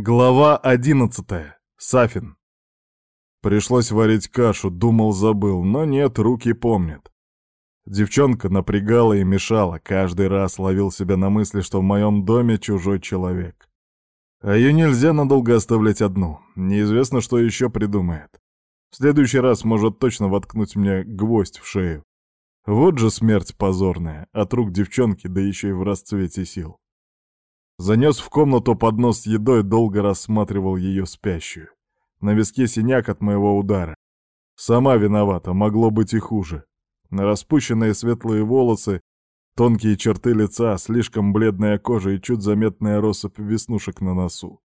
Глава одиннадцатая. Сафин. Пришлось варить кашу, думал, забыл, но нет, руки помнят. Девчонка напрягала и мешала, каждый раз ловил себя на мысли, что в моем доме чужой человек. А ее нельзя надолго оставлять одну, неизвестно, что еще придумает. В следующий раз может точно воткнуть мне гвоздь в шею. Вот же смерть позорная, от рук девчонки, да еще и в расцвете сил. Занес в комнату поднос с едой, долго рассматривал ее спящую. На виске синяк от моего удара. Сама виновата, могло быть и хуже. На распущенные светлые волосы, тонкие черты лица, слишком бледная кожа и чуть заметная россыпь веснушек на носу.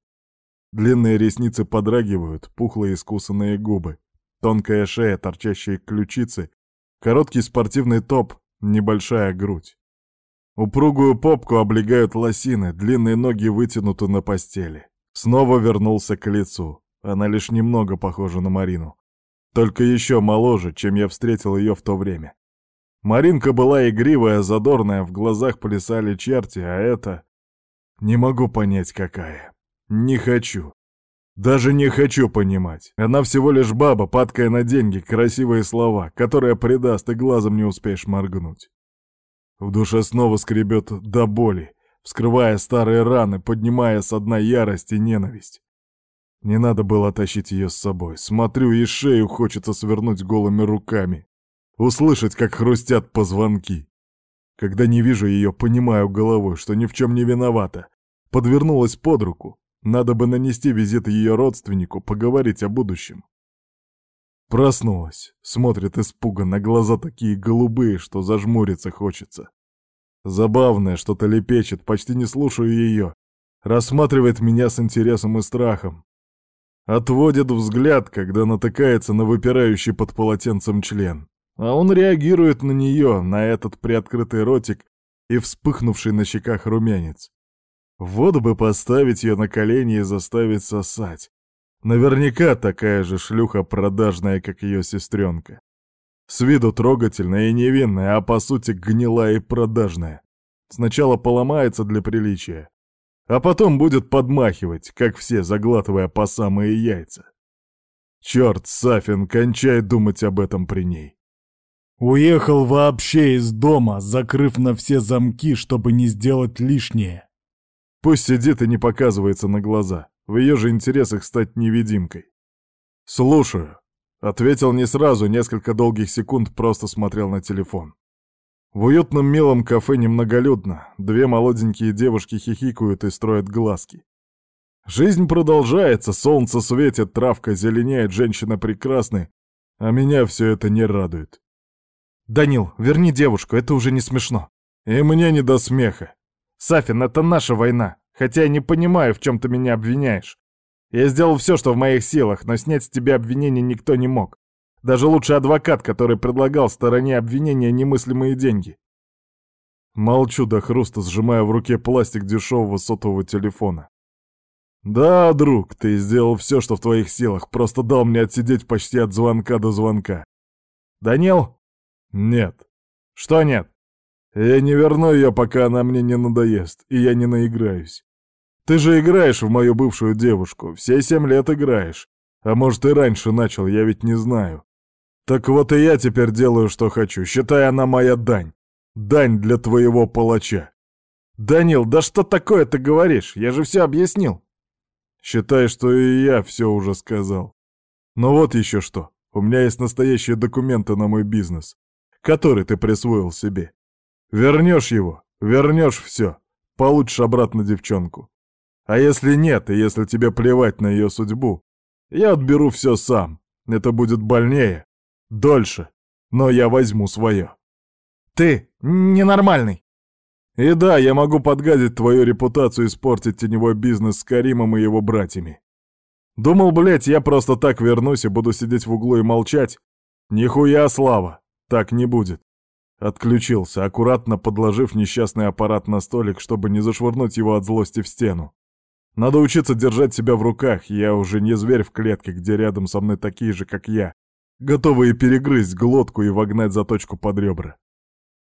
Длинные ресницы подрагивают, пухлые искусанные губы, тонкая шея, торчащие ключицы, короткий спортивный топ, небольшая грудь. Упругую попку облегают лосины, длинные ноги вытянуты на постели. Снова вернулся к лицу. Она лишь немного похожа на Марину. Только еще моложе, чем я встретил ее в то время. Маринка была игривая, задорная, в глазах плясали черти, а это... Не могу понять, какая. Не хочу. Даже не хочу понимать. Она всего лишь баба, падкая на деньги, красивые слова, которая предаст, и глазом не успеешь моргнуть. В душе снова скребет до боли, вскрывая старые раны, поднимая с дна ярость и ненависть. Не надо было тащить ее с собой. Смотрю, и шею хочется свернуть голыми руками. Услышать, как хрустят позвонки. Когда не вижу ее, понимаю головой, что ни в чем не виновата. Подвернулась под руку. Надо бы нанести визит ее родственнику, поговорить о будущем. Проснулась, смотрит испуганно, глаза такие голубые, что зажмуриться хочется. Забавное, что-то лепечет, почти не слушаю ее. Рассматривает меня с интересом и страхом. Отводит взгляд, когда натыкается на выпирающий под полотенцем член. А он реагирует на нее, на этот приоткрытый ротик и вспыхнувший на щеках румянец. Вот бы поставить ее на колени и заставить сосать. Наверняка такая же шлюха продажная, как ее сестренка. С виду трогательная и невинная, а по сути гнилая и продажная. Сначала поломается для приличия, а потом будет подмахивать, как все, заглатывая по самые яйца. Черт, Сафин, кончай думать об этом при ней. Уехал вообще из дома, закрыв на все замки, чтобы не сделать лишнее. Пусть сидит и не показывается на глаза. В ее же интересах стать невидимкой. «Слушаю», — ответил не сразу, несколько долгих секунд просто смотрел на телефон. В уютном милом кафе немноголюдно, две молоденькие девушки хихикают и строят глазки. Жизнь продолжается, солнце светит, травка зеленеет, женщина прекрасны, а меня все это не радует. «Данил, верни девушку, это уже не смешно». «И мне не до смеха». «Сафин, это наша война. Хотя я не понимаю, в чем ты меня обвиняешь. Я сделал все, что в моих силах, но снять с тебя обвинение никто не мог. Даже лучший адвокат, который предлагал стороне обвинения немыслимые деньги. Молчу до хруста, сжимая в руке пластик дешевого сотового телефона. «Да, друг, ты сделал все, что в твоих силах, просто дал мне отсидеть почти от звонка до звонка». «Данил?» «Нет». «Что нет?» Я не верну ее, пока она мне не надоест, и я не наиграюсь. Ты же играешь в мою бывшую девушку, все семь лет играешь. А может, и раньше начал, я ведь не знаю. Так вот и я теперь делаю, что хочу, считай, она моя дань. Дань для твоего палача. Данил, да что такое ты говоришь? Я же все объяснил. Считай, что и я все уже сказал. Но вот еще что. У меня есть настоящие документы на мой бизнес, который ты присвоил себе. Вернешь его, вернешь все, получишь обратно девчонку. А если нет, и если тебе плевать на ее судьбу, я отберу все сам. Это будет больнее, дольше, но я возьму свое. Ты ненормальный. И да, я могу подгадить твою репутацию и испортить теневой бизнес с Каримом и его братьями. Думал, блядь, я просто так вернусь и буду сидеть в углу и молчать? Нихуя, Слава, так не будет. Отключился, аккуратно подложив несчастный аппарат на столик, чтобы не зашвырнуть его от злости в стену. Надо учиться держать себя в руках, я уже не зверь в клетке, где рядом со мной такие же, как я, готовые перегрызть глотку и вогнать заточку под ребра.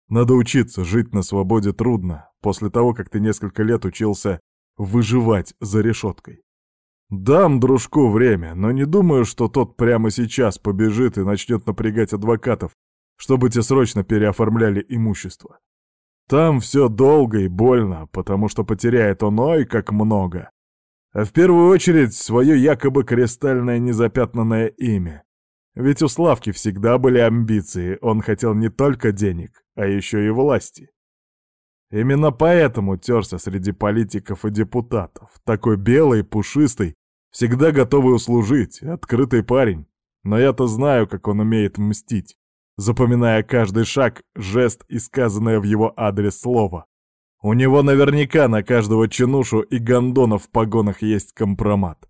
Надо учиться, жить на свободе трудно, после того, как ты несколько лет учился выживать за решеткой. Дам дружку время, но не думаю, что тот прямо сейчас побежит и начнет напрягать адвокатов, чтобы те срочно переоформляли имущество. Там все долго и больно, потому что потеряет он ой как много. А в первую очередь свое якобы кристальное незапятнанное имя. Ведь у Славки всегда были амбиции, он хотел не только денег, а еще и власти. Именно поэтому терся среди политиков и депутатов, такой белый, пушистый, всегда готовый услужить, открытый парень. Но я-то знаю, как он умеет мстить запоминая каждый шаг, жест и сказанное в его адрес слово. У него наверняка на каждого чинушу и гондона в погонах есть компромат.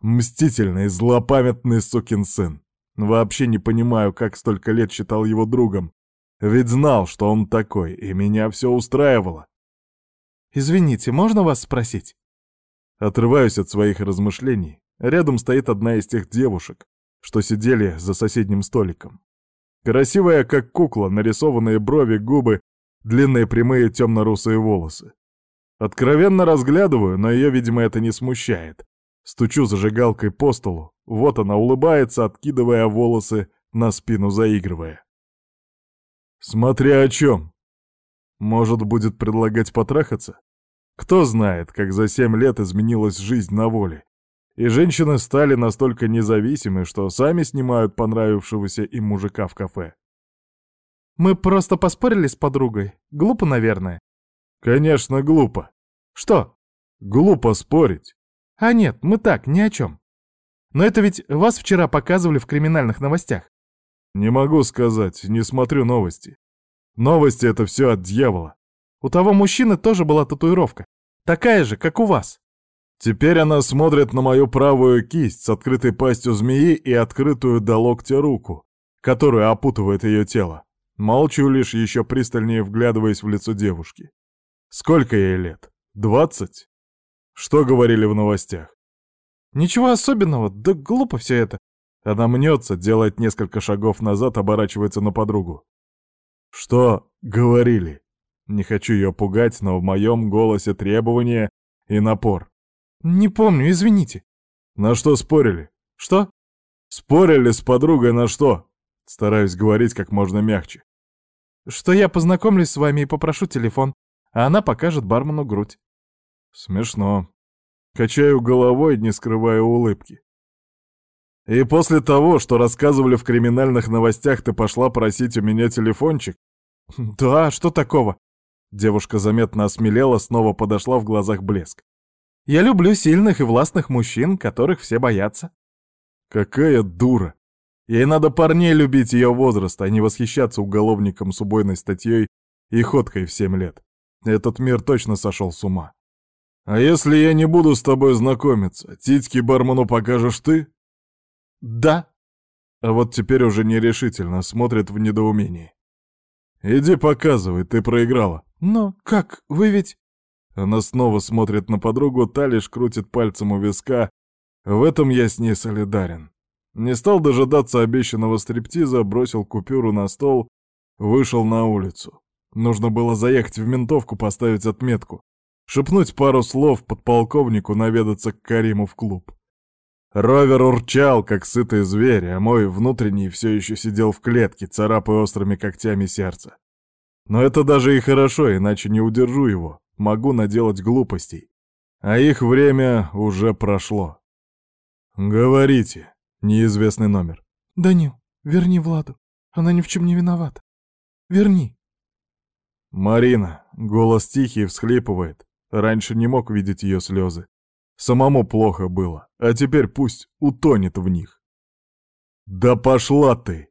Мстительный, злопамятный сукин сын. Вообще не понимаю, как столько лет считал его другом. Ведь знал, что он такой, и меня все устраивало. «Извините, можно вас спросить?» Отрываюсь от своих размышлений. Рядом стоит одна из тех девушек, что сидели за соседним столиком. Красивая, как кукла, нарисованные брови, губы, длинные прямые темно-русые волосы. Откровенно разглядываю, но ее, видимо, это не смущает. Стучу зажигалкой по столу. Вот она улыбается, откидывая волосы, на спину заигрывая. Смотря о чем. Может, будет предлагать потрахаться? Кто знает, как за семь лет изменилась жизнь на воле и женщины стали настолько независимы, что сами снимают понравившегося им мужика в кафе. «Мы просто поспорили с подругой. Глупо, наверное». «Конечно, глупо». «Что?» «Глупо спорить». «А нет, мы так, ни о чем. Но это ведь вас вчера показывали в криминальных новостях». «Не могу сказать, не смотрю новости. Новости — это все от дьявола. У того мужчины тоже была татуировка. Такая же, как у вас. Теперь она смотрит на мою правую кисть с открытой пастью змеи и открытую до локтя руку, которая опутывает ее тело. Молчу лишь, еще пристальнее вглядываясь в лицо девушки. Сколько ей лет? Двадцать? Что говорили в новостях? Ничего особенного, да глупо все это. Она мнется, делает несколько шагов назад, оборачивается на подругу. Что говорили? Не хочу ее пугать, но в моем голосе требования и напор. «Не помню, извините». «На что спорили?» «Что?» «Спорили с подругой на что?» Стараюсь говорить как можно мягче. «Что я познакомлюсь с вами и попрошу телефон, а она покажет бармену грудь». Смешно. Качаю головой, не скрывая улыбки. И после того, что рассказывали в криминальных новостях, ты пошла просить у меня телефончик? Да, что такого? Девушка заметно осмелела, снова подошла в глазах блеск. Я люблю сильных и властных мужчин, которых все боятся. Какая дура. Ей надо парней любить ее возраста, а не восхищаться уголовником с убойной статьей и ходкой в семь лет. Этот мир точно сошел с ума. А если я не буду с тобой знакомиться, титьки бармену покажешь ты? Да. А вот теперь уже нерешительно, смотрит в недоумении. Иди показывай, ты проиграла. Но как, вы ведь... Она снова смотрит на подругу, та лишь крутит пальцем у виска. В этом я с ней солидарен. Не стал дожидаться обещанного стриптиза, бросил купюру на стол, вышел на улицу. Нужно было заехать в ментовку, поставить отметку. Шепнуть пару слов подполковнику, наведаться к Кариму в клуб. Ровер урчал, как сытый зверь, а мой внутренний все еще сидел в клетке, царапая острыми когтями сердце. Но это даже и хорошо, иначе не удержу его могу наделать глупостей. А их время уже прошло. Говорите, неизвестный номер. Данил, верни Владу. Она ни в чем не виновата. Верни. Марина, голос тихий, всхлипывает. Раньше не мог видеть ее слезы. Самому плохо было, а теперь пусть утонет в них. «Да пошла ты!»